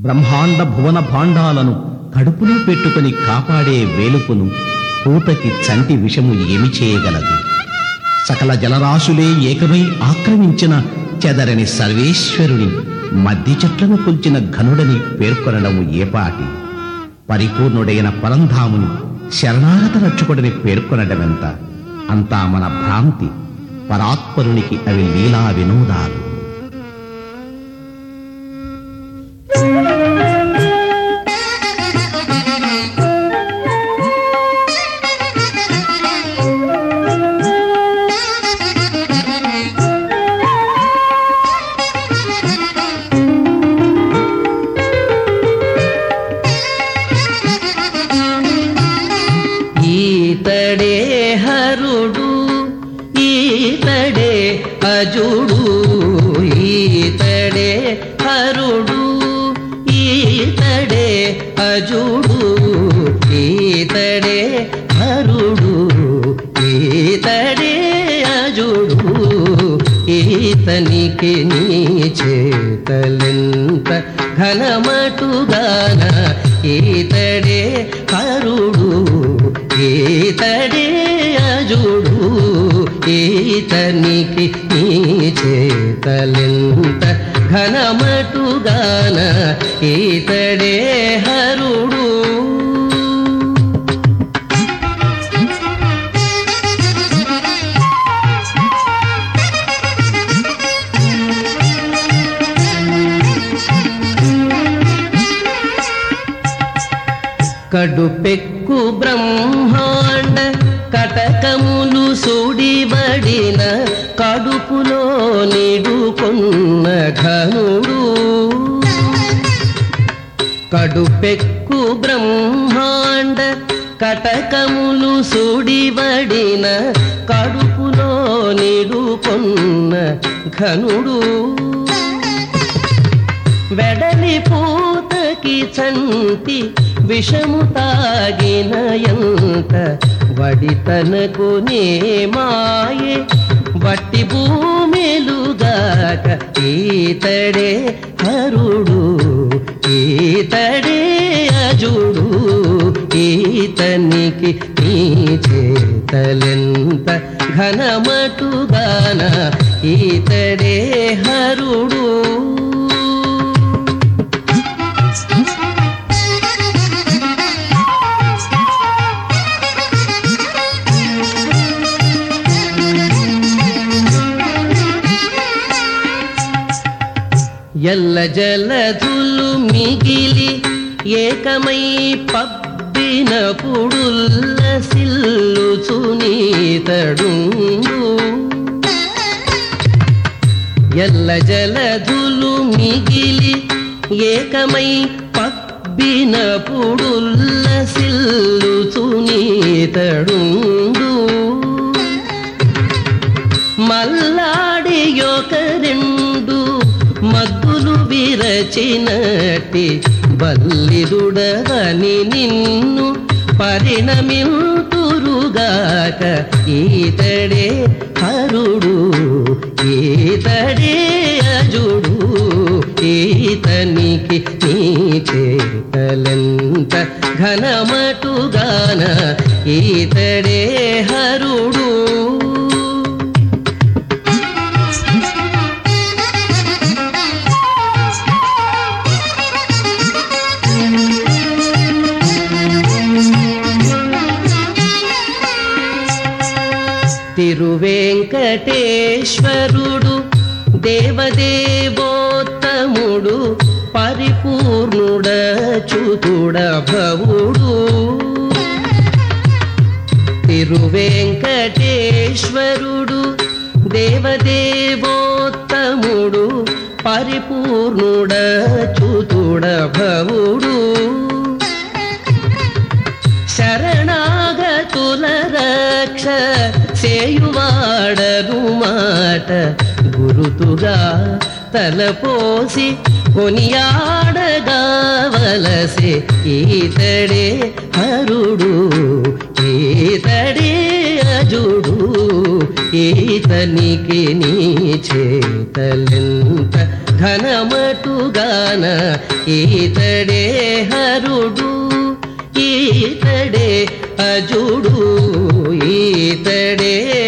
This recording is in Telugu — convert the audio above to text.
బ్రహ్మాండ భువన భాండాలను కడుపులో పెట్టుకుని కాపాడే వేలుపును పూతకి చంటి విషము ఏమి చేయగలదు? సకల జలరాశులే ఏకమై ఆక్రమించిన చెదరని సర్వేశ్వరుని మద్ది చెట్లను కొల్చిన ఘనుడని పేర్కొనడము ఏపాటి పరిపూర్ణుడైన పరంధాముని శరణాగత రక్షకుడిని పేర్కొనడమెంత? అంతా మన భ్రాంతి. పరాత్పరునికి అవి లీలా వినోదాలు. ఈతడే హరుడు ఈతడే అజుడు ఈతడే హరుడు ఈతడే అజుడు ఈతడే హరుడు ఈతడే అజుడు ఈతనికి నీ చేతలెంత ఘనమటుగాన ఈతడే హరుడు. ఈతడే అజుడు ఈతనికి నీ చేతలెంత ఘనమటుగాన ఈతడే హరుడు. కడుపెక్కు బ్రహ్మాండ కటకములు సుడిబడిన కడుపులో నిడుకున్న ఘనుడు. కడుపెక్కు బ్రహ్మాండ కటకములు సుడిబడిన కడుపులో నిడుకున్న ఘనుడు. వెడలి పూతకి చంటి విషము తాగిన ఎంత? వడితనకు నే మాయే. వట్టి భూమిలుగాక ఈతడే కరుడు ఈతడే అజుడు. ఈతనికి నీ చేతలెంత ఘనమటుగాన? ఈతడే హరుడు ఎల్ల జలధులు మిగిలి ఏకమై పబ్బిన పుడుల్ల సిల్లు సునీతడుండు. ఎల్ల జలధులు మిగిలి ఏకమై పబ్బిన పుడుల్ల సిల్లు సునీతడుండు. మల్లాడి యొక్క రెండు మగ్గు విరచినట్టి బల్లిదుడవని నిన్ను పరిణమిల్తురుగాక ఈతడే హరుడు ఈతడే అజుడు ఈతనికి నీ చేతలెంత ఘనమటుగాన. ఈతడే తిరువేంకటేశ్వరుడు దేవదేవోత్తముడు పరిపూర్ణుడ చూతుడ భవుడు తిరువెంకటేశ్వరుడు దేవదేవోత్తముడు పరిపూర్ణుడ చూతుడ భవుడు శరణాగతుల రక్ష చేయువాడరు మాట గురుతుగా తలపోసి కొనియాడగావలసే ఈతడే హరుడు ఈతడే అజుడు. ఈతనికి నీ చేతలెంత ఘనమటుగాన ఈతడే హరుడు ఈతడే అజుడు ఈతడే.